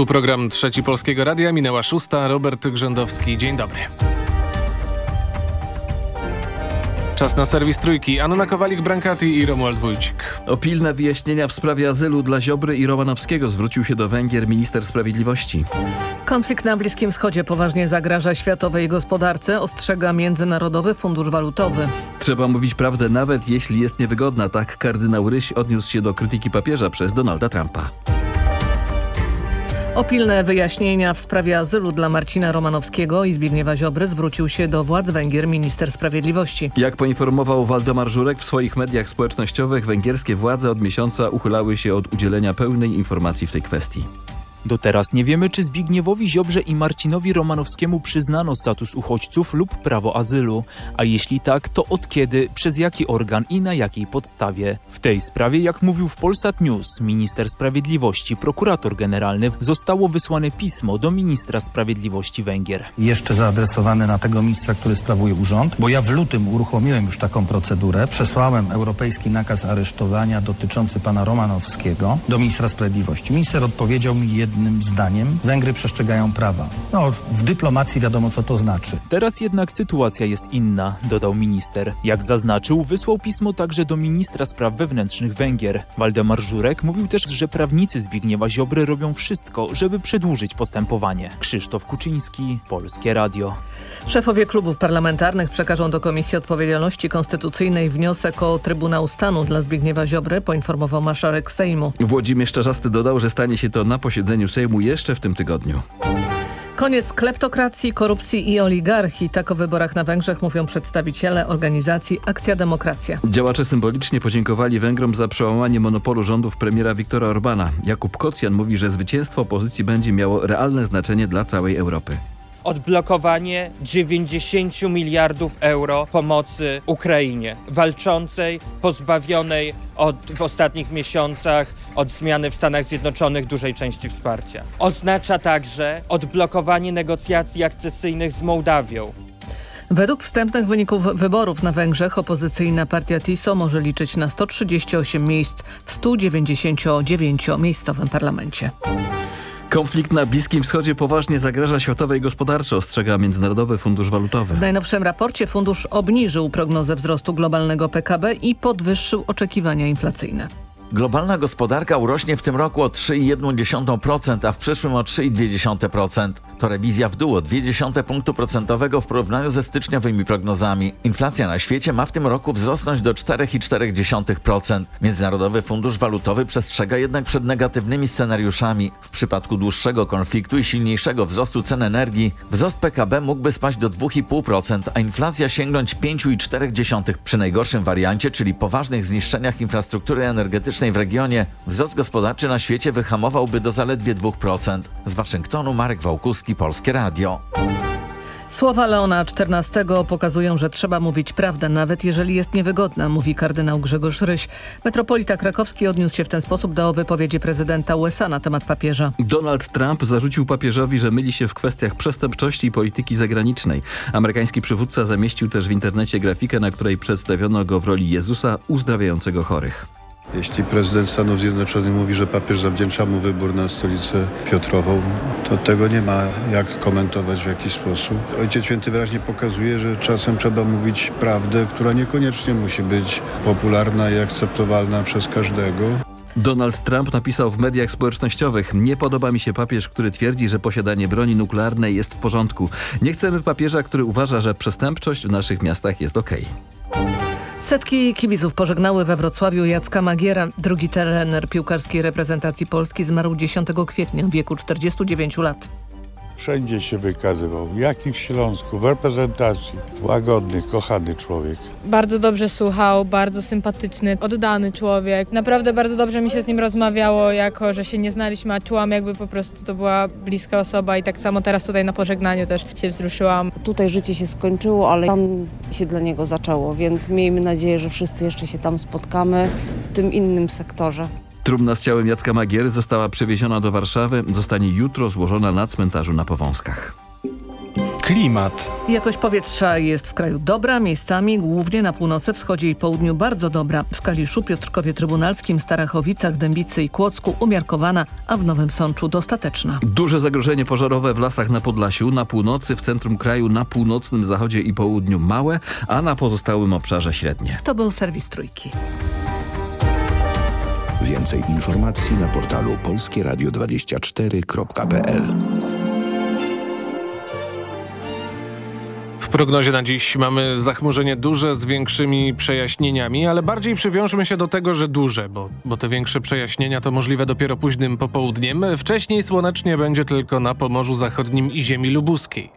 Tu program Trzeci Polskiego Radia. Minęła szósta. Robert Grzędowski. Dzień dobry. Czas na serwis Trójki. Anna Kowalik-Brankati i Romuald Wójcik. O pilne wyjaśnienia w sprawie azylu dla Ziobry i Romanowskiego zwrócił się do Węgier minister sprawiedliwości. Konflikt na Bliskim Wschodzie poważnie zagraża światowej gospodarce, ostrzega Międzynarodowy Fundusz Walutowy. Trzeba mówić prawdę nawet jeśli jest niewygodna, tak kardynał Ryś odniósł się do krytyki papieża przez Donalda Trumpa. O pilne wyjaśnienia w sprawie azylu dla Marcina Romanowskiego i Zbigniewa Ziobry zwrócił się do władz Węgier minister sprawiedliwości. Jak poinformował Waldemar Żurek w swoich mediach społecznościowych, węgierskie władze od miesiąca uchylały się od udzielenia pełnej informacji w tej kwestii. Do teraz nie wiemy, czy Zbigniewowi Ziobrze i Marcinowi Romanowskiemu przyznano status uchodźców lub prawo azylu, a jeśli tak, to od kiedy, przez jaki organ i na jakiej podstawie. W tej sprawie, jak mówił w Polsat News minister sprawiedliwości, prokurator generalny, zostało wysłane pismo do ministra sprawiedliwości Węgier. Jeszcze zaadresowane na tego ministra, który sprawuje urząd, bo ja w lutym uruchomiłem już taką procedurę. Przesłałem europejski nakaz aresztowania dotyczący pana Romanowskiego do ministra sprawiedliwości. Minister odpowiedział mi jedno jednym zdaniem. Węgry przestrzegają prawa. No, w dyplomacji wiadomo, co to znaczy. Teraz jednak sytuacja jest inna, dodał minister. Jak zaznaczył, wysłał pismo także do ministra spraw wewnętrznych Węgier. Waldemar Żurek mówił też, że prawnicy Zbigniewa Ziobry robią wszystko, żeby przedłużyć postępowanie. Krzysztof Kuczyński, Polskie Radio. Szefowie klubów parlamentarnych przekażą do Komisji Odpowiedzialności Konstytucyjnej wniosek o Trybunał Stanu dla Zbigniewa Ziobry, poinformował marszałek Sejmu. Włodzimierz Czarzasty dodał, że stanie się to na posiedzeniu Sejmu jeszcze w tym tygodniu. Koniec kleptokracji, korupcji i oligarchii. Tak o wyborach na Węgrzech mówią przedstawiciele organizacji Akcja Demokracja. Działacze symbolicznie podziękowali Węgrom za przełamanie monopolu rządów premiera Viktora Orbana. Jakub Kocjan mówi, że zwycięstwo opozycji będzie miało realne znaczenie dla całej Europy odblokowanie 90 miliardów euro pomocy Ukrainie, walczącej, pozbawionej od, w ostatnich miesiącach od zmiany w Stanach Zjednoczonych dużej części wsparcia. Oznacza także odblokowanie negocjacji akcesyjnych z Mołdawią, Według wstępnych wyników wyborów na Węgrzech opozycyjna partia TISO może liczyć na 138 miejsc w 199-miejscowym parlamencie. Konflikt na Bliskim Wschodzie poważnie zagraża światowej gospodarce, ostrzega Międzynarodowy Fundusz Walutowy. W najnowszym raporcie fundusz obniżył prognozę wzrostu globalnego PKB i podwyższył oczekiwania inflacyjne. Globalna gospodarka urośnie w tym roku o 3,1%, a w przyszłym o 3,2%. To rewizja w dół o 0,2 punktu procentowego w porównaniu ze styczniowymi prognozami. Inflacja na świecie ma w tym roku wzrosnąć do 4,4%. Międzynarodowy Fundusz Walutowy przestrzega jednak przed negatywnymi scenariuszami. W przypadku dłuższego konfliktu i silniejszego wzrostu cen energii, wzrost PKB mógłby spaść do 2,5%, a inflacja sięgnąć 5,4%. Przy najgorszym wariancie, czyli poważnych zniszczeniach infrastruktury energetycznej, w regionie, wzrost gospodarczy na świecie wyhamowałby do zaledwie 2%. Z Waszyngtonu Marek Wałkuski, Polskie Radio. Słowa Leona XIV pokazują, że trzeba mówić prawdę, nawet jeżeli jest niewygodna, mówi kardynał Grzegorz Ryś. Metropolita krakowski odniósł się w ten sposób do wypowiedzi prezydenta USA na temat papieża. Donald Trump zarzucił papieżowi, że myli się w kwestiach przestępczości i polityki zagranicznej. Amerykański przywódca zamieścił też w internecie grafikę, na której przedstawiono go w roli Jezusa uzdrawiającego chorych. Jeśli prezydent Stanów Zjednoczonych mówi, że papież zawdzięcza mu wybór na stolicę Piotrową, to tego nie ma jak komentować w jakiś sposób. Ojciec Święty wyraźnie pokazuje, że czasem trzeba mówić prawdę, która niekoniecznie musi być popularna i akceptowalna przez każdego. Donald Trump napisał w mediach społecznościowych Nie podoba mi się papież, który twierdzi, że posiadanie broni nuklearnej jest w porządku. Nie chcemy papieża, który uważa, że przestępczość w naszych miastach jest okej. Okay. Setki kibiców pożegnały we Wrocławiu Jacka Magiera. Drugi trener piłkarskiej reprezentacji Polski zmarł 10 kwietnia w wieku 49 lat wszędzie się wykazywał, jak i w Śląsku, w reprezentacji. Łagodny, kochany człowiek. Bardzo dobrze słuchał, bardzo sympatyczny, oddany człowiek. Naprawdę bardzo dobrze mi się z nim rozmawiało, jako że się nie znaliśmy, a czułam jakby po prostu to była bliska osoba i tak samo teraz tutaj na pożegnaniu też się wzruszyłam. Tutaj życie się skończyło, ale tam się dla niego zaczęło, więc miejmy nadzieję, że wszyscy jeszcze się tam spotkamy w tym innym sektorze. Trumna z ciałem Jacka Magiery została przewieziona do Warszawy. Zostanie jutro złożona na cmentarzu na Powązkach. Klimat. Jakość powietrza jest w kraju dobra, miejscami głównie na północy, wschodzie i południu bardzo dobra. W Kaliszu, Piotrkowie Trybunalskim, Starachowicach, Dębicy i Kłodzku umiarkowana, a w Nowym Sączu dostateczna. Duże zagrożenie pożarowe w lasach na Podlasiu, na północy, w centrum kraju, na północnym zachodzie i południu małe, a na pozostałym obszarze średnie. To był serwis Trójki. Więcej informacji na portalu polskieradio24.pl W prognozie na dziś mamy zachmurzenie duże z większymi przejaśnieniami, ale bardziej przywiążmy się do tego, że duże, bo, bo te większe przejaśnienia to możliwe dopiero późnym popołudniem. Wcześniej słonecznie będzie tylko na Pomorzu Zachodnim i ziemi lubuskiej.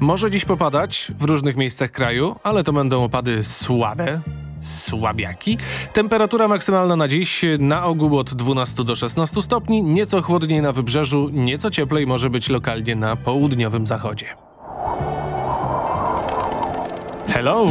Może dziś popadać w różnych miejscach kraju, ale to będą opady słabe, słabiaki. Temperatura maksymalna na dziś na ogół od 12 do 16 stopni, nieco chłodniej na wybrzeżu, nieco cieplej może być lokalnie na południowym zachodzie. Hello?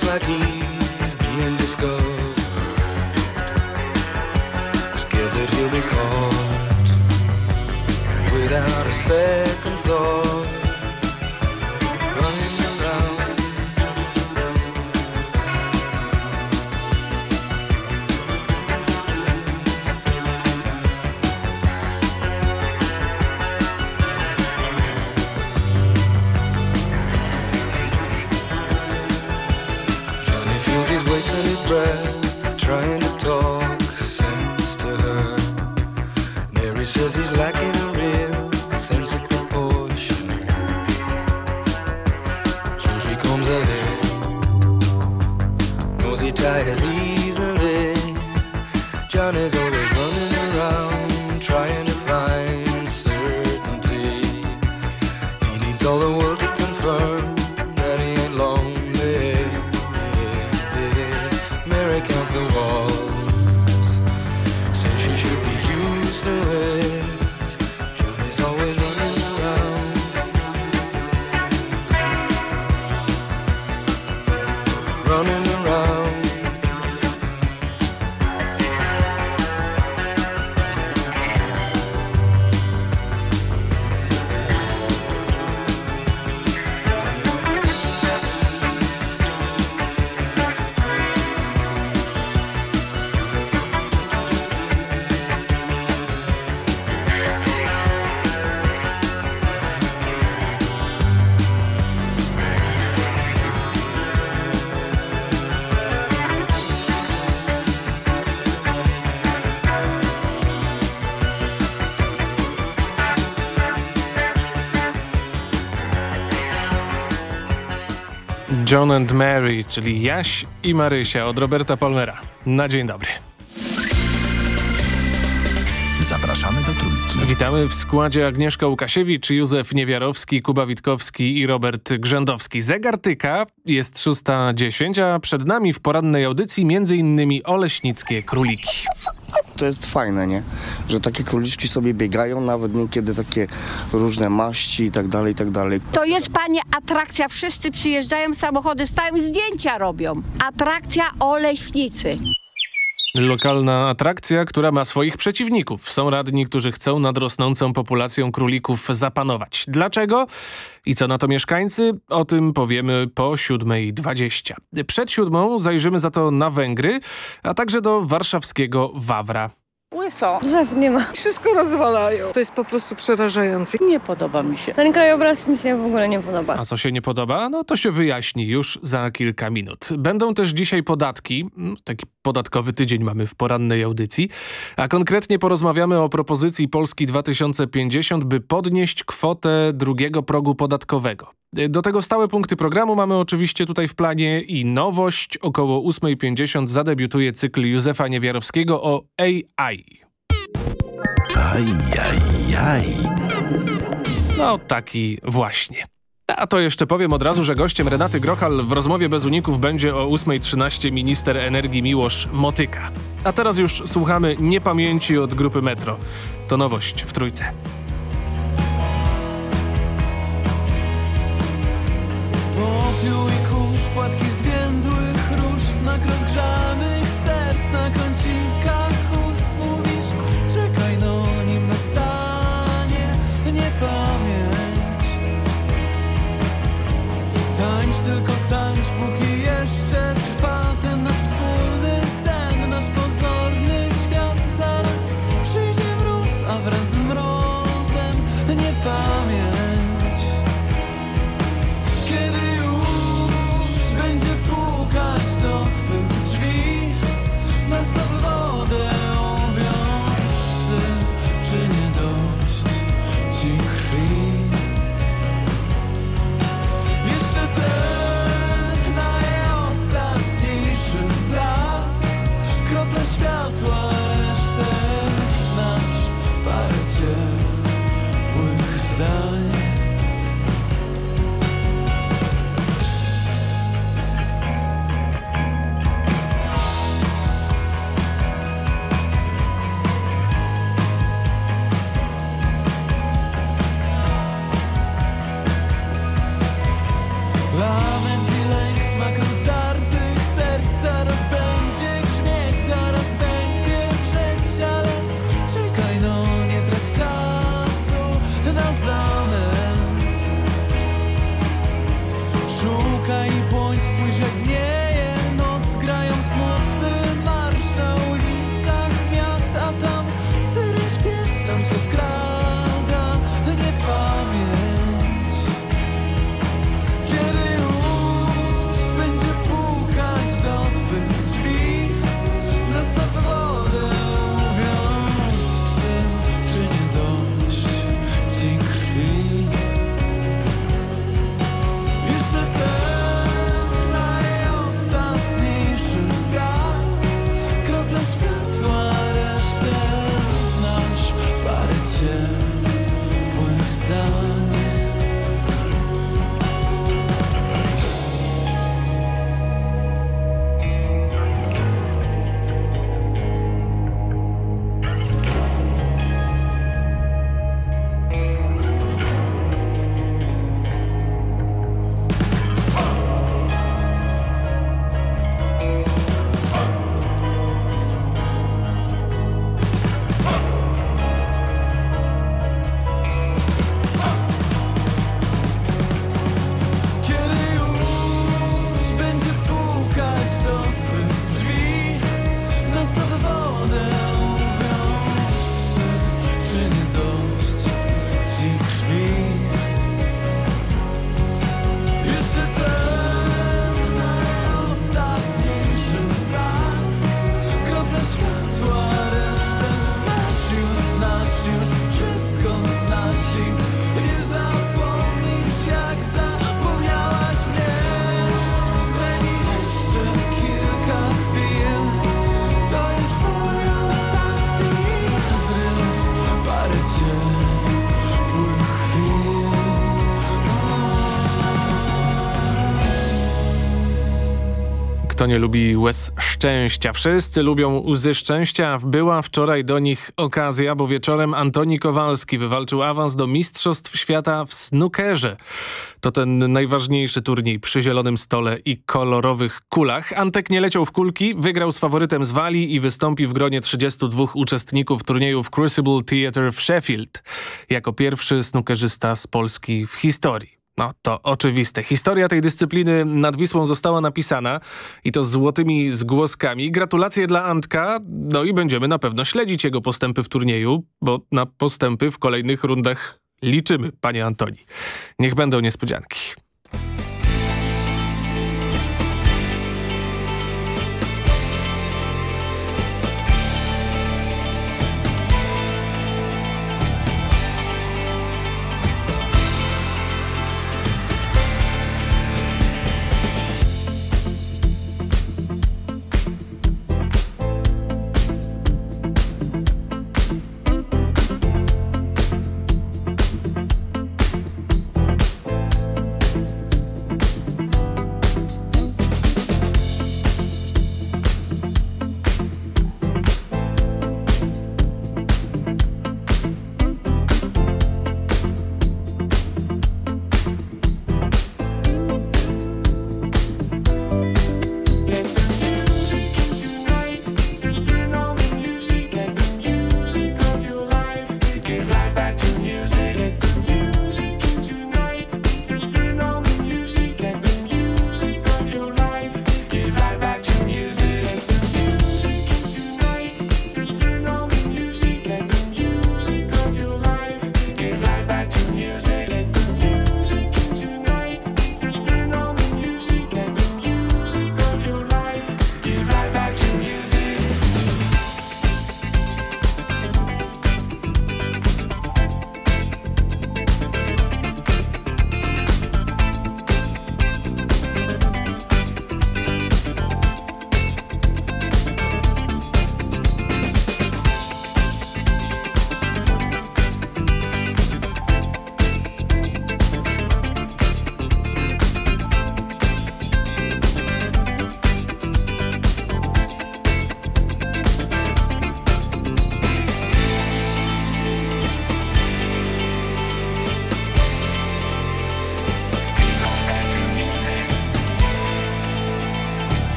He like he's being discovered. Scared that he'll be caught without a second John and Mary, czyli Jaś i Marysia od Roberta Palmera. Na dzień dobry. Zapraszamy do Trójki. Witamy w składzie Agnieszka Łukasiewicz, Józef Niewiarowski, Kuba Witkowski i Robert Grzędowski. Zegar tyka, jest 6.10, a przed nami w porannej audycji innymi oleśnickie króliki. To jest fajne, nie? Że takie króliczki sobie biegają, nawet niekiedy takie różne maści i tak dalej, i tak dalej. To jest, panie, atrakcja. Wszyscy przyjeżdżają, samochody stają i zdjęcia robią. Atrakcja Oleśnicy. Lokalna atrakcja, która ma swoich przeciwników. Są radni, którzy chcą nad rosnącą populacją królików zapanować. Dlaczego? I co na to mieszkańcy? O tym powiemy po 7.20. Przed siódmą zajrzymy za to na Węgry, a także do warszawskiego Wawra. Łyso. Drzew nie ma. Wszystko rozwalają. To jest po prostu przerażające. Nie podoba mi się. Ten krajobraz mi się w ogóle nie podoba. A co się nie podoba? No to się wyjaśni już za kilka minut. Będą też dzisiaj podatki. Mm, Taki podatkowy tydzień mamy w porannej audycji. A konkretnie porozmawiamy o propozycji Polski 2050, by podnieść kwotę drugiego progu podatkowego. Do tego stałe punkty programu mamy oczywiście tutaj w planie i nowość. Około 8.50 zadebiutuje cykl Józefa Niewiarowskiego o AI. Ajajaj. No taki właśnie. A to jeszcze powiem od razu, że gościem Renaty Grochal w rozmowie bez uników będzie o 8.13 minister energii Miłosz Motyka. A teraz już słuchamy Niepamięci od grupy Metro. To nowość w Trójce. Płatki zwiędłych róż Znak rozgrzanych serc na kącikach ust Mówisz, czekaj no nim nastanie niepamięć. Tańcz tylko tańcz, póki jeszcze trwa Ten nasz wspólny sen, nasz pozorny świat Zaraz przyjdzie mróz, a wraz z mrozem niepamięć Nie lubi łez szczęścia? Wszyscy lubią łzy szczęścia. Była wczoraj do nich okazja, bo wieczorem Antoni Kowalski wywalczył awans do Mistrzostw Świata w snookerze. To ten najważniejszy turniej przy zielonym stole i kolorowych kulach. Antek nie leciał w kulki, wygrał z faworytem z Walii i wystąpi w gronie 32 uczestników turnieju w Crucible Theatre w Sheffield. Jako pierwszy snookerzysta z Polski w historii. No to oczywiste. Historia tej dyscypliny nad Wisłą została napisana i to złotymi zgłoskami. Gratulacje dla Antka, no i będziemy na pewno śledzić jego postępy w turnieju, bo na postępy w kolejnych rundach liczymy, panie Antoni. Niech będą niespodzianki.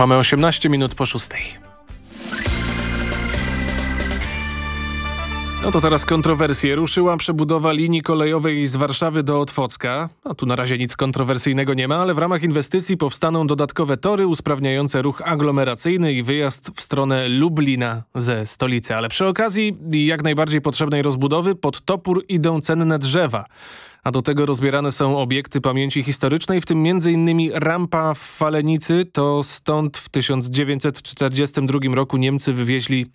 Mamy 18 minut po szóstej. No to teraz kontrowersje. Ruszyła przebudowa linii kolejowej z Warszawy do Otwocka. No tu na razie nic kontrowersyjnego nie ma, ale w ramach inwestycji powstaną dodatkowe tory usprawniające ruch aglomeracyjny i wyjazd w stronę Lublina ze stolicy. Ale przy okazji jak najbardziej potrzebnej rozbudowy pod topór idą cenne drzewa a do tego rozbierane są obiekty pamięci historycznej, w tym m.in. rampa w Falenicy. To stąd w 1942 roku Niemcy wywieźli,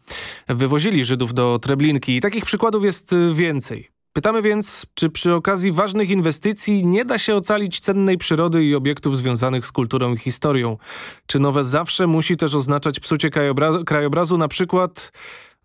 wywozili Żydów do Treblinki. I takich przykładów jest więcej. Pytamy więc, czy przy okazji ważnych inwestycji nie da się ocalić cennej przyrody i obiektów związanych z kulturą i historią? Czy nowe zawsze musi też oznaczać psucie krajobrazu, krajobrazu na przykład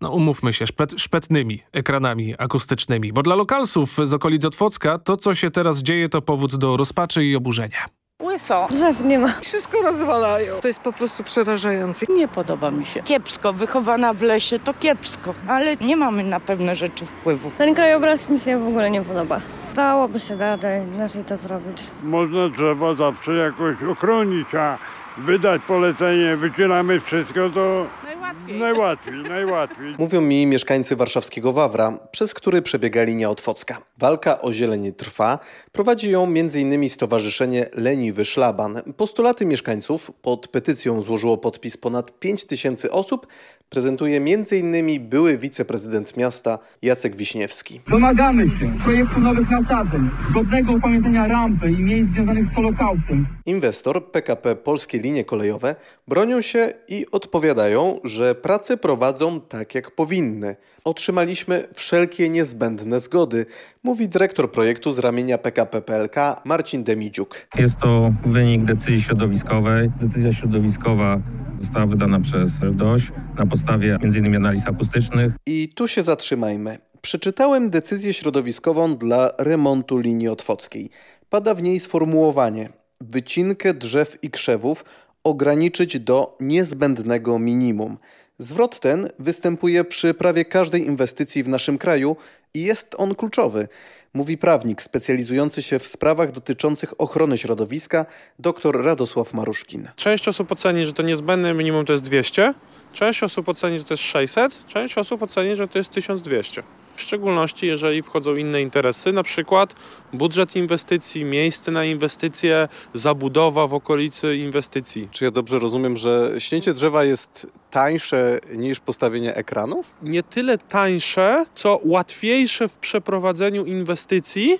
no umówmy się, szpet, szpetnymi ekranami akustycznymi. Bo dla lokalsów z okolic Otwocka to, co się teraz dzieje, to powód do rozpaczy i oburzenia. Łyso. Drzew nie ma. Wszystko rozwalają. To jest po prostu przerażające. Nie podoba mi się. Kiepsko, wychowana w lesie to kiepsko, ale nie mamy na pewne rzeczy wpływu. Ten krajobraz mi się w ogóle nie podoba. Dałoby się radę inaczej to zrobić. Można trzeba zawsze jakoś ochronić, a wydać polecenie, wycinamy wszystko, to najłatwiej. Najłatwiej, najłatwiej. Mówią mi mieszkańcy warszawskiego Wawra, przez który przebiega linia Otwocka. Walka o zieleń trwa. Prowadzi ją m.in. Stowarzyszenie Leniwy Szlaban. Postulaty mieszkańców pod petycją złożyło podpis ponad 5 tysięcy osób. Prezentuje m.in. były wiceprezydent miasta Jacek Wiśniewski. Domagamy się projektu nowych nasadzeń, godnego upamiętnienia rampy i miejsc związanych z Holokaustem. Inwestor PKP Polskie Linie Kolejowe bronią się i odpowiadają, że prace prowadzą tak jak powinny. Otrzymaliśmy wszelkie niezbędne zgody, mówi dyrektor projektu z ramienia PKP PLK Marcin Demidziuk. Jest to wynik decyzji środowiskowej. Decyzja środowiskowa została wydana przez RDOŚ na podstawie m.in. analiz akustycznych. I tu się zatrzymajmy. Przeczytałem decyzję środowiskową dla remontu linii otwockiej. Pada w niej sformułowanie: wycinkę drzew i krzewów ograniczyć do niezbędnego minimum. Zwrot ten występuje przy prawie każdej inwestycji w naszym kraju i jest on kluczowy, mówi prawnik specjalizujący się w sprawach dotyczących ochrony środowiska dr Radosław Maruszkin. Część osób oceni, że to niezbędne minimum to jest 200, część osób oceni, że to jest 600, część osób oceni, że to jest 1200. W szczególności jeżeli wchodzą inne interesy, na przykład budżet inwestycji, miejsce na inwestycje, zabudowa w okolicy inwestycji. Czy ja dobrze rozumiem, że śnięcie drzewa jest tańsze niż postawienie ekranów? Nie tyle tańsze, co łatwiejsze w przeprowadzeniu inwestycji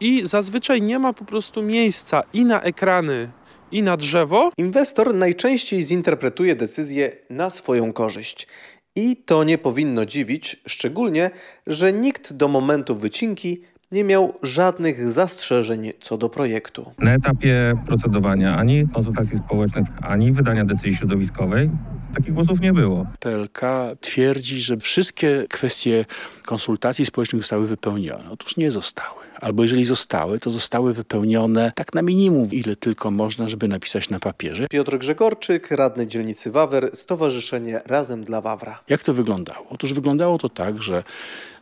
i zazwyczaj nie ma po prostu miejsca i na ekrany, i na drzewo. Inwestor najczęściej zinterpretuje decyzję na swoją korzyść. I to nie powinno dziwić, szczególnie, że nikt do momentu wycinki nie miał żadnych zastrzeżeń co do projektu. Na etapie procedowania ani konsultacji społecznych, ani wydania decyzji środowiskowej takich głosów nie było. PLK twierdzi, że wszystkie kwestie konsultacji społecznych zostały wypełnione. Otóż nie zostały. Albo jeżeli zostały, to zostały wypełnione tak na minimum, ile tylko można, żeby napisać na papierze. Piotr Grzegorczyk, radny dzielnicy Wawer, Stowarzyszenie Razem dla Wawra. Jak to wyglądało? Otóż wyglądało to tak, że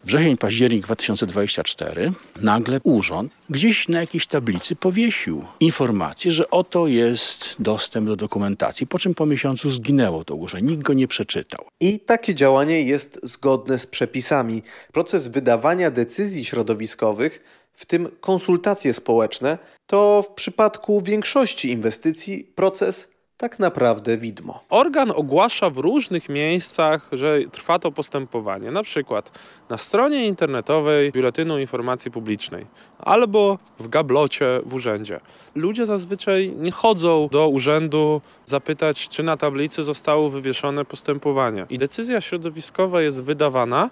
wrzesień, październik 2024 nagle urząd gdzieś na jakiejś tablicy powiesił informację, że oto jest dostęp do dokumentacji, po czym po miesiącu zginęło to ogłoszenie. Nikt go nie przeczytał. I takie działanie jest zgodne z przepisami. Proces wydawania decyzji środowiskowych, w tym konsultacje społeczne, to w przypadku większości inwestycji proces tak naprawdę widmo. Organ ogłasza w różnych miejscach, że trwa to postępowanie. Na przykład na stronie internetowej Biuletynu Informacji Publicznej albo w gablocie w urzędzie. Ludzie zazwyczaj nie chodzą do urzędu zapytać, czy na tablicy zostało wywieszone postępowanie. I decyzja środowiskowa jest wydawana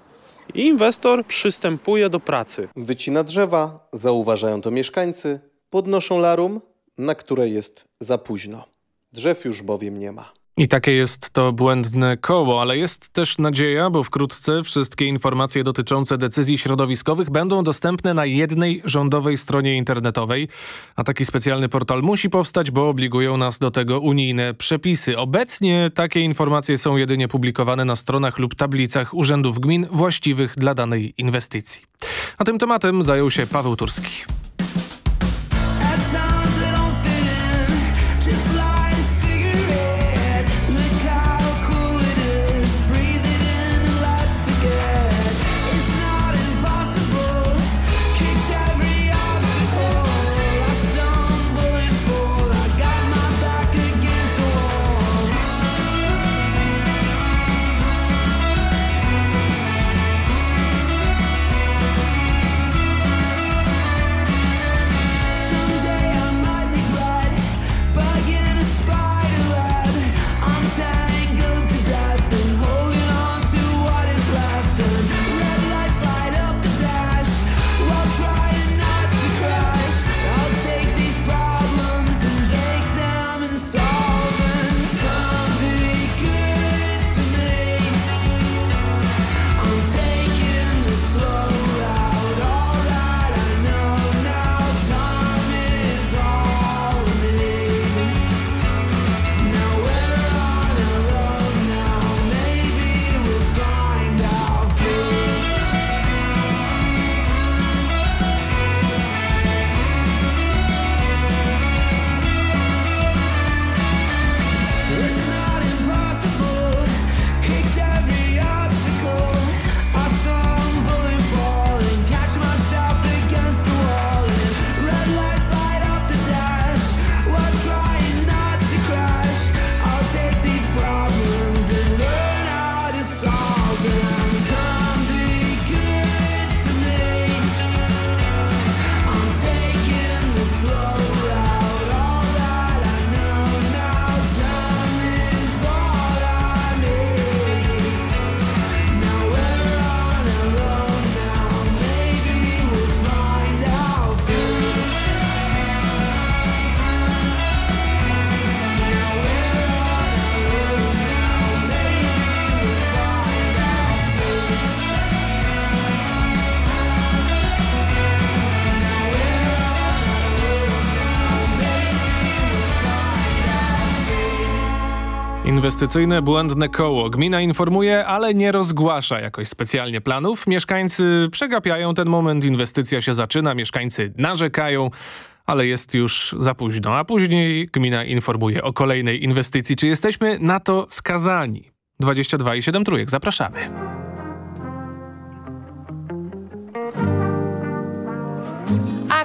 i inwestor przystępuje do pracy. Wycina drzewa, zauważają to mieszkańcy, podnoszą larum, na które jest za późno. Drzew już bowiem nie ma. I takie jest to błędne koło, ale jest też nadzieja, bo wkrótce wszystkie informacje dotyczące decyzji środowiskowych będą dostępne na jednej rządowej stronie internetowej. A taki specjalny portal musi powstać, bo obligują nas do tego unijne przepisy. Obecnie takie informacje są jedynie publikowane na stronach lub tablicach urzędów gmin właściwych dla danej inwestycji. A tym tematem zajął się Paweł Turski. Inwestycyjne błędne koło. Gmina informuje, ale nie rozgłasza jakoś specjalnie planów. Mieszkańcy przegapiają ten moment, inwestycja się zaczyna, mieszkańcy narzekają, ale jest już za późno. A później gmina informuje o kolejnej inwestycji. Czy jesteśmy na to skazani? 22 i 7 trójek. Zapraszamy.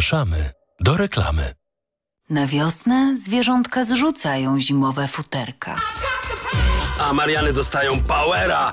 Zapraszamy do reklamy. Na wiosnę zwierzątka zrzucają zimowe futerka. A Mariany dostają Powera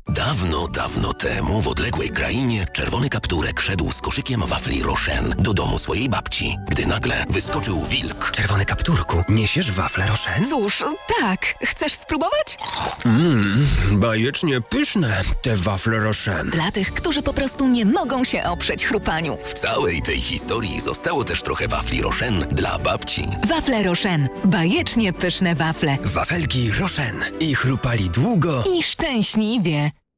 Dawno, dawno temu w odległej krainie czerwony kapturek szedł z koszykiem wafli Rochen do domu swojej babci, gdy nagle wyskoczył wilk. Czerwony kapturku, niesiesz wafle Rochen? Cóż, tak. Chcesz spróbować? Mmm, bajecznie pyszne te wafle Rochen. Dla tych, którzy po prostu nie mogą się oprzeć chrupaniu. W całej tej historii zostało też trochę wafli Rochen dla babci. Wafle Rochen. Bajecznie pyszne wafle. Wafelki Rochen. I chrupali długo. I szczęśliwie.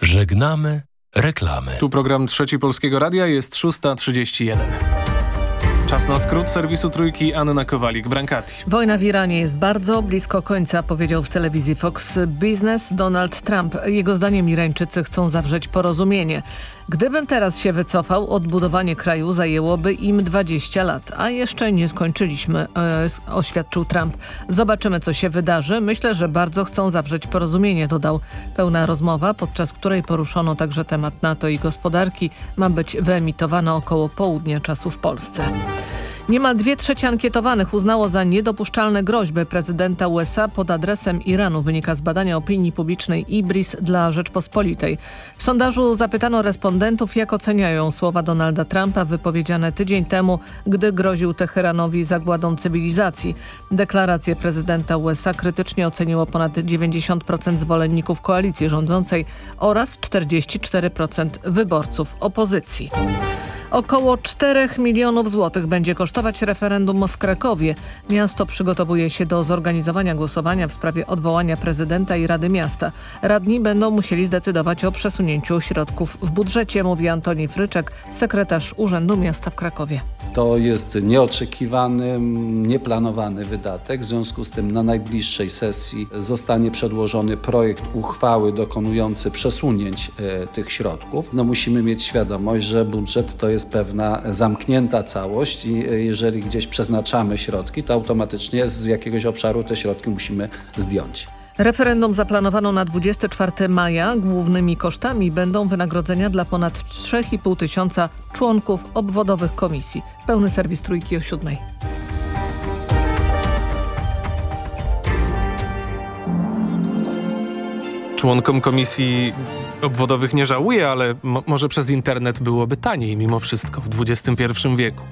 Żegnamy reklamy. Tu program Trzeci Polskiego Radia jest 6.31. Czas na skrót serwisu Trójki Anna Kowalik-Brankati. Wojna w Iranie jest bardzo blisko końca, powiedział w telewizji Fox Business Donald Trump. Jego zdaniem Irańczycy chcą zawrzeć porozumienie. Gdybym teraz się wycofał, odbudowanie kraju zajęłoby im 20 lat, a jeszcze nie skończyliśmy, e, oświadczył Trump. Zobaczymy, co się wydarzy. Myślę, że bardzo chcą zawrzeć porozumienie, dodał. Pełna rozmowa, podczas której poruszono także temat NATO i gospodarki, ma być wyemitowana około południa czasu w Polsce. Niemal dwie trzecie ankietowanych uznało za niedopuszczalne groźby prezydenta USA pod adresem Iranu, wynika z badania opinii publicznej IBRIS dla Rzeczpospolitej. W sondażu zapytano respondentów, jak oceniają słowa Donalda Trumpa wypowiedziane tydzień temu, gdy groził Teheranowi zagładą cywilizacji. Deklarację prezydenta USA krytycznie oceniło ponad 90% zwolenników koalicji rządzącej oraz 44% wyborców opozycji. Około 4 milionów złotych będzie kosztować referendum w Krakowie. Miasto przygotowuje się do zorganizowania głosowania w sprawie odwołania prezydenta i Rady Miasta. Radni będą musieli zdecydować o przesunięciu środków w budżecie, mówi Antoni Fryczek, sekretarz Urzędu Miasta w Krakowie. To jest nieoczekiwany, nieplanowany wydatek. W związku z tym na najbliższej sesji zostanie przedłożony projekt uchwały dokonujący przesunięć e, tych środków. No musimy mieć świadomość, że budżet to jest pewna zamknięta całość i jeżeli gdzieś przeznaczamy środki, to automatycznie z jakiegoś obszaru te środki musimy zdjąć. Referendum zaplanowano na 24 maja. Głównymi kosztami będą wynagrodzenia dla ponad 3,5 tysiąca członków obwodowych komisji. Pełny serwis Trójki o siódmej. Członkom komisji obwodowych nie żałuję, ale może przez internet byłoby taniej mimo wszystko w XXI wieku.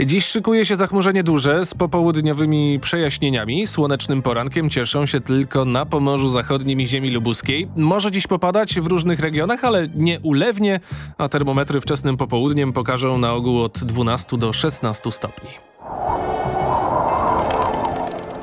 Dziś szykuje się zachmurzenie duże z popołudniowymi przejaśnieniami. Słonecznym porankiem cieszą się tylko na Pomorzu Zachodnim i ziemi lubuskiej. Może dziś popadać w różnych regionach, ale nie ulewnie, a termometry wczesnym popołudniem pokażą na ogół od 12 do 16 stopni.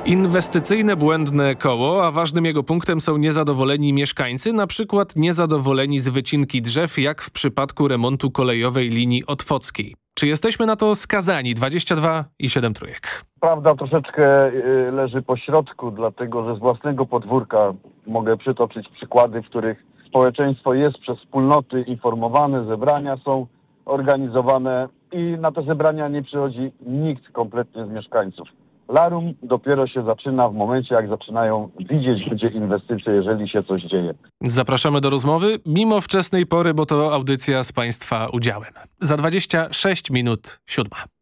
Inwestycyjne błędne koło, a ważnym jego punktem są niezadowoleni mieszkańcy, na przykład niezadowoleni z wycinki drzew, jak w przypadku remontu kolejowej linii Otwockiej. Czy jesteśmy na to skazani? 22 i 7 trójek. Prawda troszeczkę y, leży po środku, dlatego że z własnego podwórka mogę przytoczyć przykłady, w których społeczeństwo jest przez wspólnoty informowane, zebrania są organizowane i na te zebrania nie przychodzi nikt kompletnie z mieszkańców. Larum dopiero się zaczyna w momencie, jak zaczynają widzieć ludzie inwestycje, jeżeli się coś dzieje. Zapraszamy do rozmowy, mimo wczesnej pory, bo to audycja z Państwa udziałem. Za 26 minut siódma.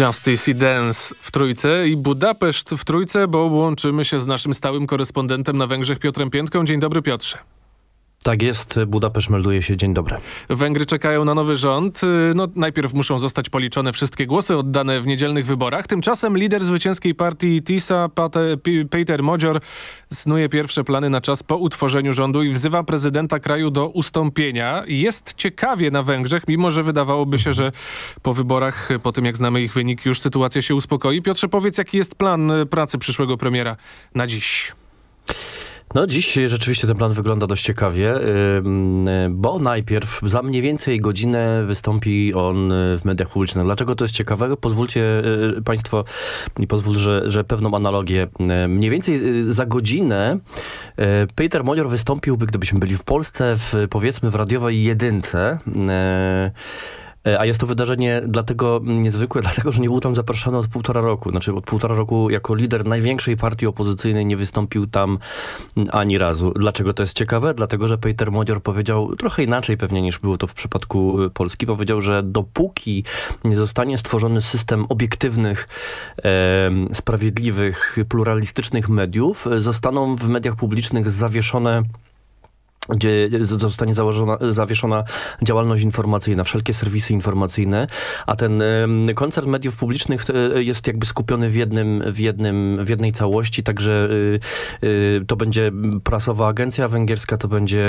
Justice i Dance w trójce i Budapeszt w trójce, bo łączymy się z naszym stałym korespondentem na Węgrzech Piotrem Piętką. Dzień dobry Piotrze. Tak jest, Budapeszt melduje się. Dzień dobry. Węgry czekają na nowy rząd. No, najpierw muszą zostać policzone wszystkie głosy oddane w niedzielnych wyborach. Tymczasem lider zwycięskiej partii TISA, Peter Modzior, snuje pierwsze plany na czas po utworzeniu rządu i wzywa prezydenta kraju do ustąpienia. Jest ciekawie na Węgrzech, mimo że wydawałoby się, że po wyborach, po tym jak znamy ich wynik, już sytuacja się uspokoi. Piotrze, powiedz, jaki jest plan pracy przyszłego premiera na dziś? No dziś rzeczywiście ten plan wygląda dość ciekawie, bo najpierw za mniej więcej godzinę wystąpi on w mediach publicznych. Dlaczego to jest ciekawe? Pozwólcie y, Państwo i pozwól, że, że pewną analogię. Mniej więcej y, za godzinę y, Peter Molior wystąpiłby, gdybyśmy byli w Polsce, w powiedzmy w radiowej jedynce a jest to wydarzenie dlatego niezwykłe, dlatego, że nie był tam zapraszany od półtora roku. Znaczy od półtora roku jako lider największej partii opozycyjnej nie wystąpił tam ani razu. Dlaczego to jest ciekawe? Dlatego, że Peter Modior powiedział trochę inaczej pewnie niż było to w przypadku e, Polski. Powiedział, że dopóki nie zostanie stworzony system obiektywnych, e, sprawiedliwych, pluralistycznych mediów, zostaną w mediach publicznych zawieszone gdzie zostanie założona, zawieszona działalność informacyjna, wszelkie serwisy informacyjne, a ten koncert mediów publicznych e, jest jakby skupiony w jednym, w jednym, w jednej całości, także y, y, to będzie prasowa agencja węgierska, to będzie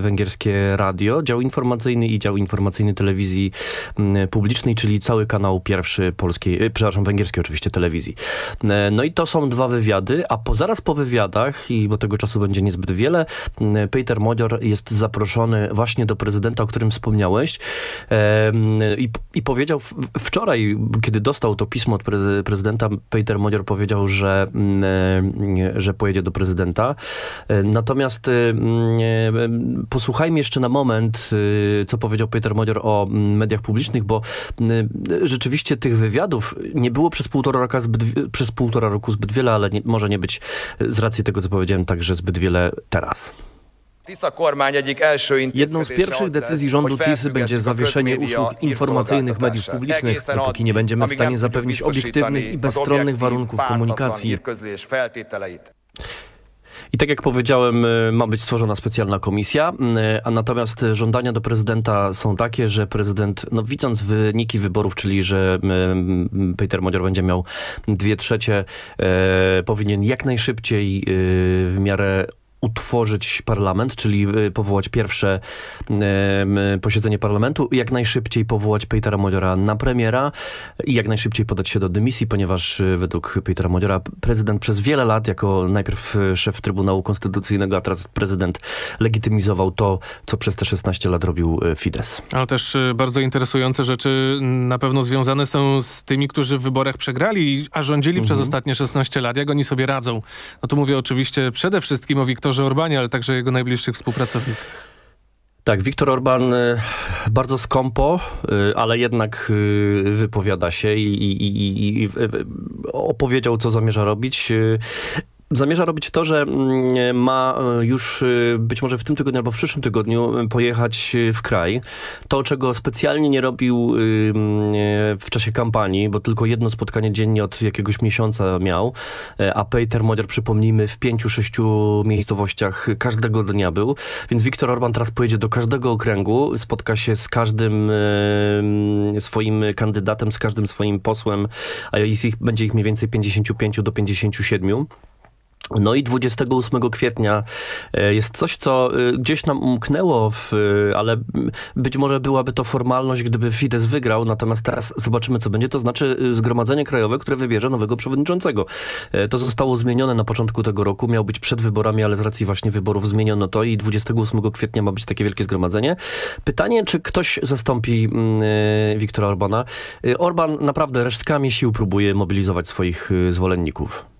węgierskie radio, dział informacyjny i dział informacyjny telewizji publicznej, czyli cały kanał pierwszy polskiej, y, przepraszam, węgierskiej oczywiście telewizji. E, no i to są dwa wywiady, a po, zaraz po wywiadach, i bo tego czasu będzie niezbyt wiele, Peter Modior jest zaproszony właśnie do prezydenta, o którym wspomniałeś i, i powiedział wczoraj, kiedy dostał to pismo od prezydenta, Peter Modior powiedział, że, mm, że pojedzie do prezydenta. Natomiast mm, posłuchajmy jeszcze na moment, co powiedział Peter Modior o mm, mediach publicznych, bo rzeczywiście tych wywiadów nie było przez półtora roku zbyt, przez półtora roku zbyt wiele, ale nie, może nie być z racji tego, co powiedziałem, także zbyt wiele teraz. Jedną z pierwszych decyzji rządu TISY będzie zawieszenie usług informacyjnych mediów publicznych, dopóki nie będziemy w stanie zapewnić obiektywnych i bezstronnych warunków komunikacji. I tak jak powiedziałem, y, ma być stworzona specjalna komisja, y, a natomiast żądania do prezydenta są takie, że prezydent, no widząc wyniki wyborów, czyli że y, Peter Modior będzie miał dwie trzecie, powinien jak najszybciej w miarę utworzyć parlament, czyli y, powołać pierwsze posiedzenie parlamentu, jak najszybciej powołać Petera Modiora na premiera i jak najszybciej podać się do dymisji, ponieważ y, według Petera Modiora prezydent przez wiele lat jako najpierw y, szef Trybunału Konstytucyjnego, a teraz prezydent legitymizował to, co przez te 16 lat robił Fidesz. Ale też bardzo interesujące rzeczy na pewno związane są z tymi, którzy w wyborach przegrali, a rządzili mhm. przez ostatnie 16 lat. Jak oni sobie radzą? No tu mówię oczywiście przede wszystkim o Wiktorze Viktorze Orbanie, ale także jego najbliższych współpracownikach. Tak, Viktor Orban y, bardzo skąpo, y, ale jednak y, wypowiada się i, i, i, i opowiedział, co zamierza robić zamierza robić to, że mm, ma e, już e, być może w tym tygodniu albo w przyszłym tygodniu e, pojechać w kraj. To, czego specjalnie nie robił w czasie kampanii, bo tylko jedno spotkanie dziennie od jakiegoś miesiąca miał, a Peter Modior, przypomnijmy, w pięciu, sześciu miejscowościach każdego dnia był, więc Viktor Orban teraz pojedzie do każdego okręgu, spotka się z każdym swoim kandydatem, z każdym swoim posłem, a jest ich, będzie ich mniej więcej 55 do 57. No i 28 kwietnia e, jest coś, co e, gdzieś nam umknęło, w, e, ale być może byłaby to formalność, gdyby Fidesz wygrał, natomiast teraz zobaczymy, co będzie. To znaczy Zgromadzenie Krajowe, które wybierze nowego przewodniczącego. To zostało zmienione na początku tego roku, miał być przed wyborami, ale z racji właśnie wyborów zmieniono to i 28 kwietnia ma być takie wielkie zgromadzenie. Pytanie, czy ktoś zastąpi mm, Wiktora Orbana? Orban naprawdę resztkami sił próbuje mobilizować swoich zwolenników.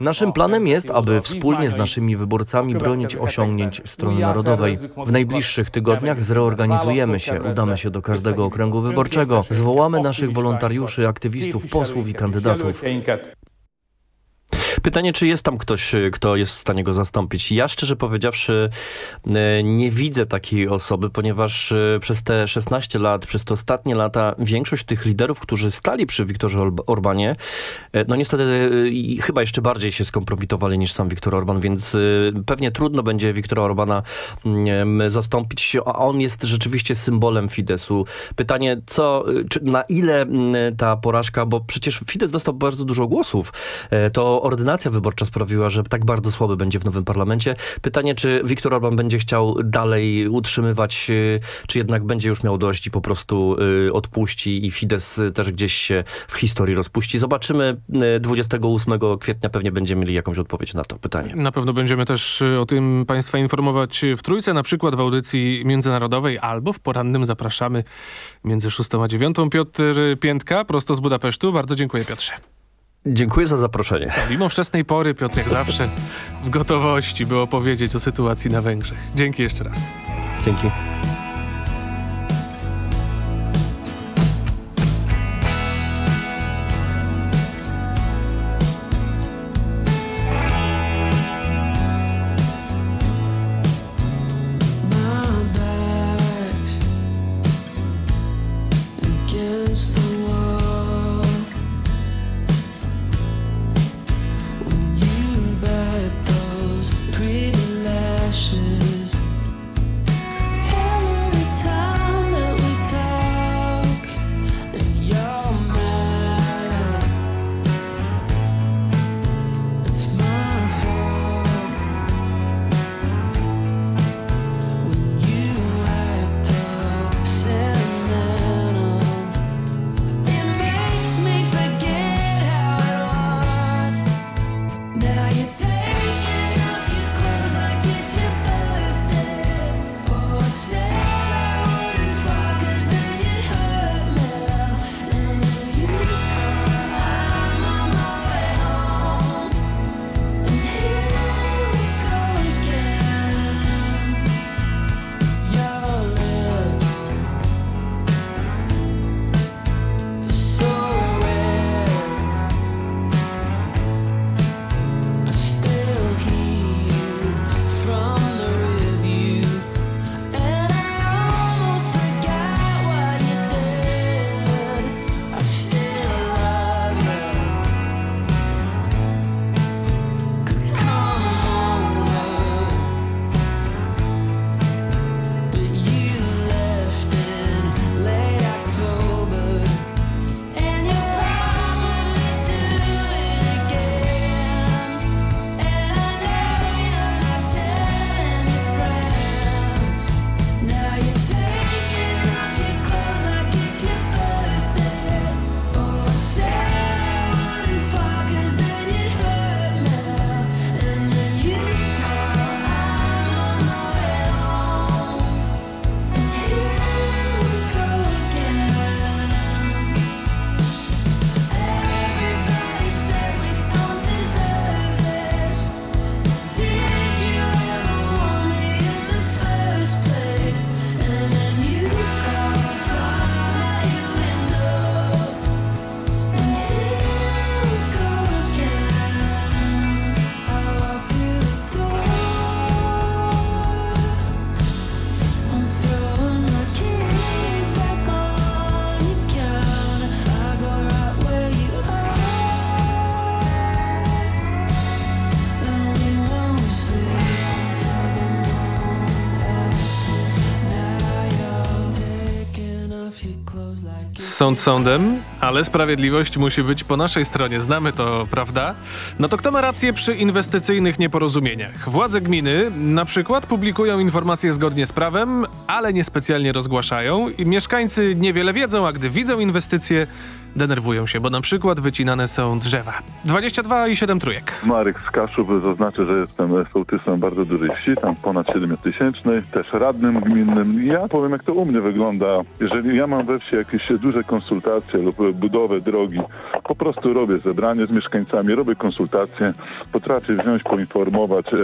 Naszym planem jest, aby wspólnie z naszymi wyborcami bronić osiągnięć strony narodowej. W najbliższych tygodniach zreorganizujemy się, udamy się do każdego okręgu wyborczego, zwołamy naszych wolontariuszy, aktywistów, posłów i kandydatów. Pytanie, czy jest tam ktoś, e, kto jest w stanie go zastąpić. Ja szczerze powiedziawszy e, nie widzę takiej osoby, ponieważ e, przez te 16 lat, przez te ostatnie lata większość tych liderów, którzy stali przy Viktorze Orb- Orbanie, no niestety chyba jeszcze bardziej się skompromitowali niż sam Viktor Orban, więc pewnie trudno będzie Viktora Orbana mm, zastąpić, a on jest rzeczywiście symbolem Fidesu. Pytanie, co, czy na ile mm, ta porażka, bo przecież Fidesz dostał bardzo dużo głosów, to ordynacja wyborcza sprawiła, że tak bardzo słaby będzie w nowym parlamencie. Pytanie, czy Viktor Orban będzie chciał dalej utrzymywać, e, czy jednak będzie już miał dość i po prostu e, odpuści i Fidesz e, też gdzieś się w historii rozpuści. Zobaczymy e, 28 kwietnia pewnie będziemy mieli jakąś odpowiedź na to pytanie. Na pewno będziemy też y, o tym Państwa informować w Trójce, na przykład w audycji międzynarodowej albo w porannym zapraszamy między 6 a 9. Piotr Piętka, prosto z Budapesztu. Bardzo dziękuję Piotrze. Dziękuję za zaproszenie. No, mimo wczesnej pory Piotr jak zawsze w gotowości, by opowiedzieć o sytuacji na Węgrzech. Dzięki jeszcze raz. Dzięki. Sąd sądem, ale sprawiedliwość musi być po naszej stronie. Znamy to, prawda? No to kto ma rację przy inwestycyjnych nieporozumieniach? Władze gminy na przykład publikują informacje zgodnie z prawem, ale niespecjalnie rozgłaszają i mieszkańcy niewiele wiedzą, a gdy widzą inwestycje, denerwują się, bo na przykład wycinane są drzewa. 22 i 7 trójek. Marek z Kaszub zaznaczę, że jestem sołtysem bardzo dużej wsi, tam ponad 7 tysięcznej, też radnym gminnym. Ja powiem, jak to u mnie wygląda. Jeżeli ja mam we wsi jakieś duże konsultacje lub budowę drogi, po prostu robię zebranie z mieszkańcami, robię konsultacje, potrafię wziąć, poinformować, e,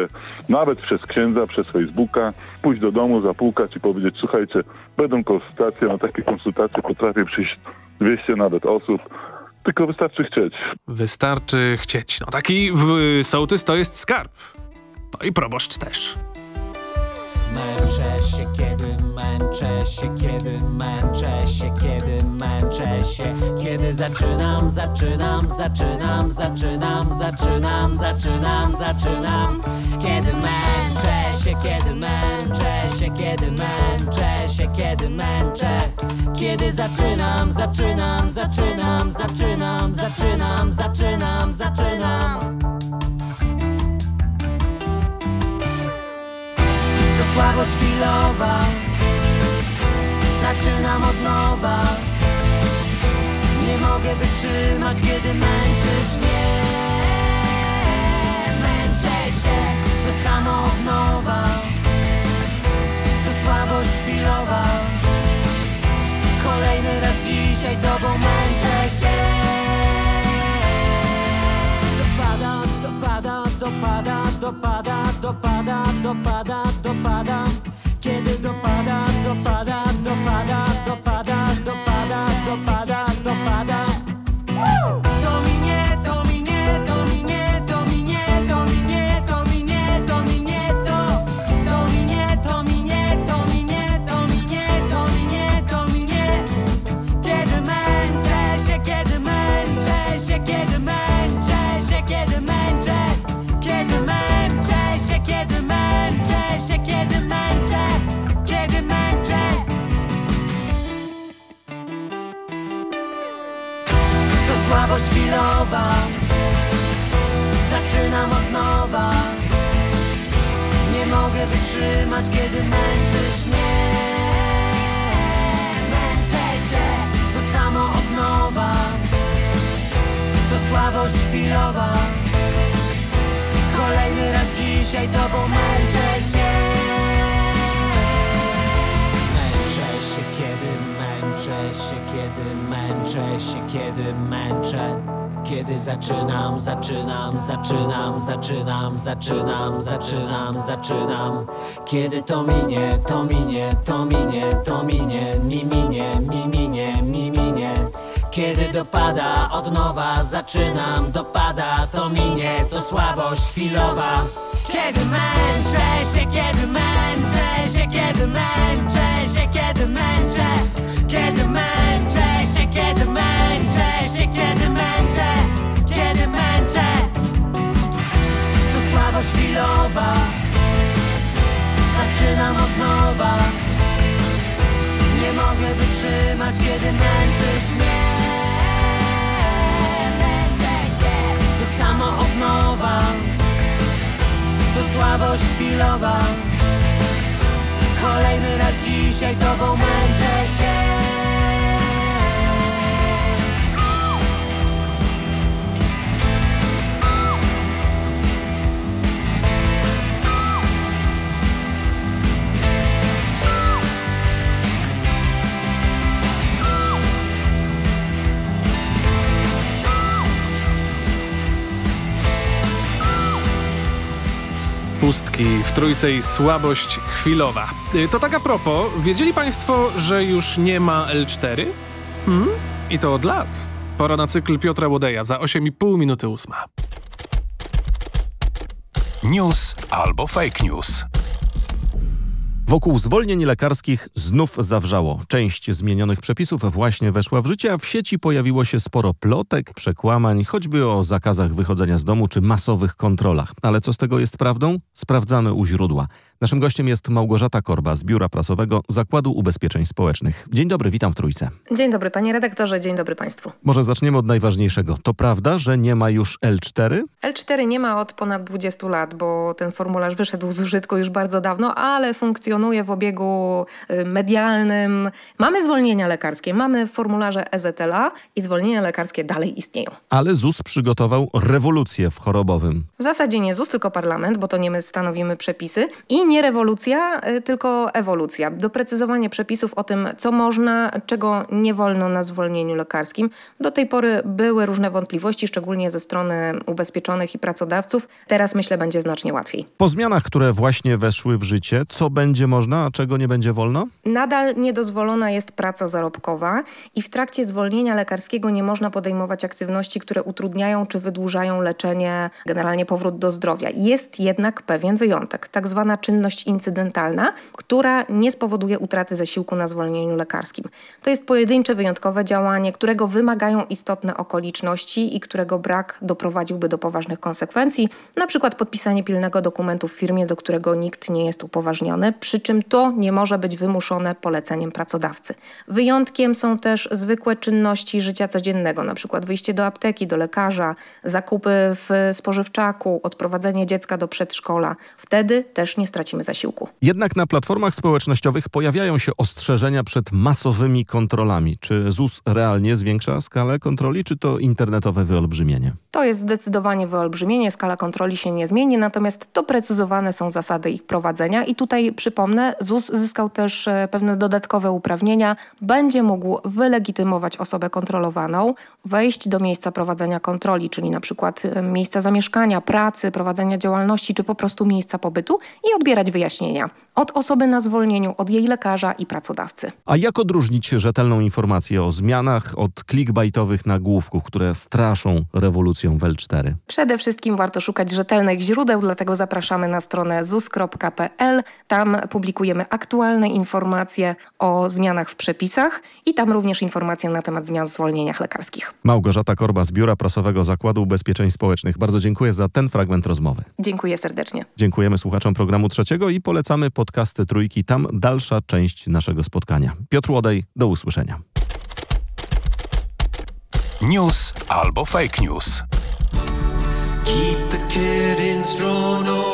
nawet przez księdza, przez Facebooka, pójść do domu, zapukać i powiedzieć, słuchajcie, będą konsultacje, na takie konsultacje potrafię przyjść 200 nawet osób. Tylko wystarczy chcieć. Wystarczy chcieć. No taki w, sołtys to jest skarb. No i proboszcz też. Męczę się, kiedy męczę się, kiedy męczę się, kiedy męczę się Kiedy zaczynam, zaczynam, zaczynam, zaczynam, zaczynam, zaczynam, zaczynam Kiedy męczę się, kiedy męczę się, kiedy męczę się, kiedy męczę Kiedy zaczynam, zaczynam, zaczynam, zaczynam, zaczynam, zaczynam, zaczynam słabość chwilowa. Zaczynam od nowa. Nie mogę wytrzymać, kiedy męczysz mnie. Męczę się, to samo od nowa. To słabość chwilowa. Kolejny raz dzisiaj tobą męczę się. Dopada, dopada, dopada, dopada, dopada, dopada, dopada dzisiaj tobą męczę się. Męczę się, kiedy męczę się, kiedy męczę się, kiedy męczę. Kiedy zaczynam, zaczynam, zaczynam, zaczynam, zaczynam, zaczynam, zaczynam. Kiedy to minie, to minie, to minie, to minie, mi minie, mi minie, mi minie. Kiedy dopada od nowa, zaczynam, dopada, to minie, to słabość chwilowa. Kiedy męczę się, kiedy męczę się, kiedy męczę się, kiedy męczę, kiedy męczę się, kiedy męczę się, kiedy męczę, kiedy męczę, to słabość chwilowa. Zaczynam od nowa. Nie mogę wytrzymać, kiedy męczysz mnie słabość chwilowa. Kolejny raz dzisiaj tobą męczę się Pustki w trójce i słabość chwilowa. Y, To tak a propos, wiedzieli państwo, że już nie ma L4? Hmm? I to od lat. Pora na cykl Piotra Łodeja za 8,5 minuty ósma. News albo fake news. Wokół zwolnień lekarskich znów zawrzało. Część zmienionych przepisów właśnie weszła w życie, a w sieci pojawiło się sporo plotek, przekłamań, choćby o zakazach wychodzenia z domu czy masowych kontrolach. Ale co z tego jest prawdą? Sprawdzamy u źródła. Naszym gościem jest Małgorzata Korba z Biura Prasowego Zakładu Ubezpieczeń Społecznych. Dzień dobry, witam w Trójce. Dzień dobry panie redaktorze, dzień dobry państwu. Może zaczniemy od najważniejszego. To prawda, że nie ma już L4? L4 nie ma od ponad 20 lat, bo ten formularz wyszedł z użytku już bardzo dawno, ale funkcjonuje w obiegu y, medialnym. Mamy zwolnienia lekarskie, mamy formularze EZTLA i zwolnienia lekarskie dalej istnieją. Ale ZUS przygotował rewolucję w chorobowym. W zasadzie nie ZUS, tylko parlament, bo to nie my stanowimy przepisy. I nie rewolucja, y, tylko ewolucja. Doprecyzowanie przepisów o tym, co można, czego nie wolno na zwolnieniu lekarskim. Do tej pory były różne wątpliwości, szczególnie ze strony ubezpieczonych i pracodawców. Teraz myślę, będzie znacznie łatwiej. Po zmianach, które właśnie weszły w życie, co będzie będzie można, a czego nie będzie wolno? Nadal niedozwolona jest praca zarobkowa i w trakcie zwolnienia lekarskiego nie można podejmować aktywności, które utrudniają czy wydłużają leczenie, generalnie powrót do zdrowia. Jest jednak pewien wyjątek, tak zwana czynność incydentalna, która nie spowoduje utraty zasiłku na zwolnieniu lekarskim. To jest pojedyncze, wyjątkowe działanie, którego wymagają istotne okoliczności i którego brak doprowadziłby do poważnych konsekwencji, na przykład podpisanie pilnego dokumentu w firmie, do którego nikt nie jest upoważniony, przy czym to nie może być wymuszone poleceniem pracodawcy. Wyjątkiem są też zwykłe czynności życia codziennego, na przykład wyjście do apteki, do lekarza, zakupy w spożywczaku, odprowadzenie dziecka do przedszkola. Wtedy też nie stracimy zasiłku. Jednak na platformach społecznościowych pojawiają się ostrzeżenia przed masowymi kontrolami. Czy ZUS realnie zwiększa skalę kontroli, czy to internetowe wyolbrzymienie? To jest zdecydowanie wyolbrzymienie, skala kontroli się nie zmieni, natomiast doprecyzowane są zasady ich prowadzenia i tutaj przypomnę, ZUS zyskał też e, pewne dodatkowe uprawnienia. Będzie mógł wylegitymować osobę kontrolowaną, wejść do miejsca prowadzenia kontroli, czyli na przykład e, miejsca zamieszkania, pracy, prowadzenia działalności, czy po prostu miejsca pobytu i odbierać wyjaśnienia od osoby na zwolnieniu, od jej lekarza i pracodawcy. A jak odróżnić rzetelną informację o zmianach od clickbaitowych nagłówków, które straszą rewolucją w L4? Przede wszystkim warto szukać rzetelnych źródeł, dlatego zapraszamy na stronę zus.pl. Tam publikujemy aktualne informacje o zmianach w przepisach i tam również informacje na temat zmian w zwolnieniach lekarskich. Małgorzata Korba z Biura Prasowego Zakładu Ubezpieczeń Społecznych. Bardzo dziękuję za ten fragment rozmowy. Dziękuję serdecznie. Dziękujemy słuchaczom programu trzeciego i polecamy podcasty Trójki. Tam dalsza część naszego spotkania. Piotr Łodej, do usłyszenia. News albo fake news. Keep the curtains drawn all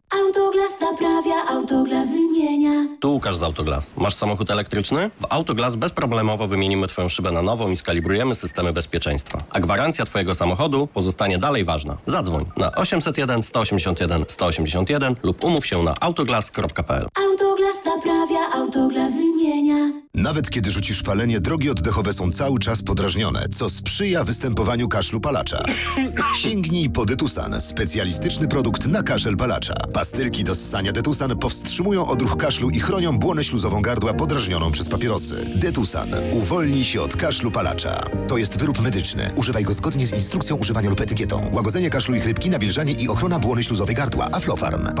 Autoglas naprawia, autoglas wymienia. Tu Łukasz z Autoglas. Masz samochód elektryczny? W Autoglas bezproblemowo wymienimy Twoją szybę na nową i skalibrujemy systemy bezpieczeństwa. A gwarancja Twojego samochodu pozostanie dalej ważna. Zadzwoń na 801 181 181 lub umów się na autoglas.pl. Autoglas naprawia, autoglas wymienia. Nawet kiedy rzucisz palenie, drogi oddechowe są cały czas podrażnione, co sprzyja występowaniu kaszlu palacza. Sięgnij po Detusan, specjalistyczny produkt na kaszel palacza. Pastylki do ssania Detusan powstrzymują odruch kaszlu i chronią błonę śluzową gardła podrażnioną przez papierosy. Detusan uwolni się od kaszlu palacza. To jest wyrób medyczny. Używaj go zgodnie z instrukcją używania lub etykietą. Łagodzenie kaszlu i chrypki, nawilżanie i ochrona błony śluzowej gardła. Aflofarm.